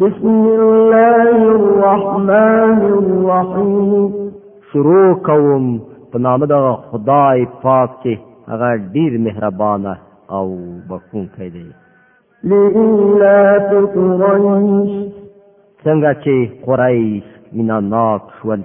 بسم الله الرحمن الرحیم شروع کوم په نام د خدای پاک چې هغه ډیر مهربان او بخښونکی دی لإلاف قريش څنګه چې قريش میناناک شول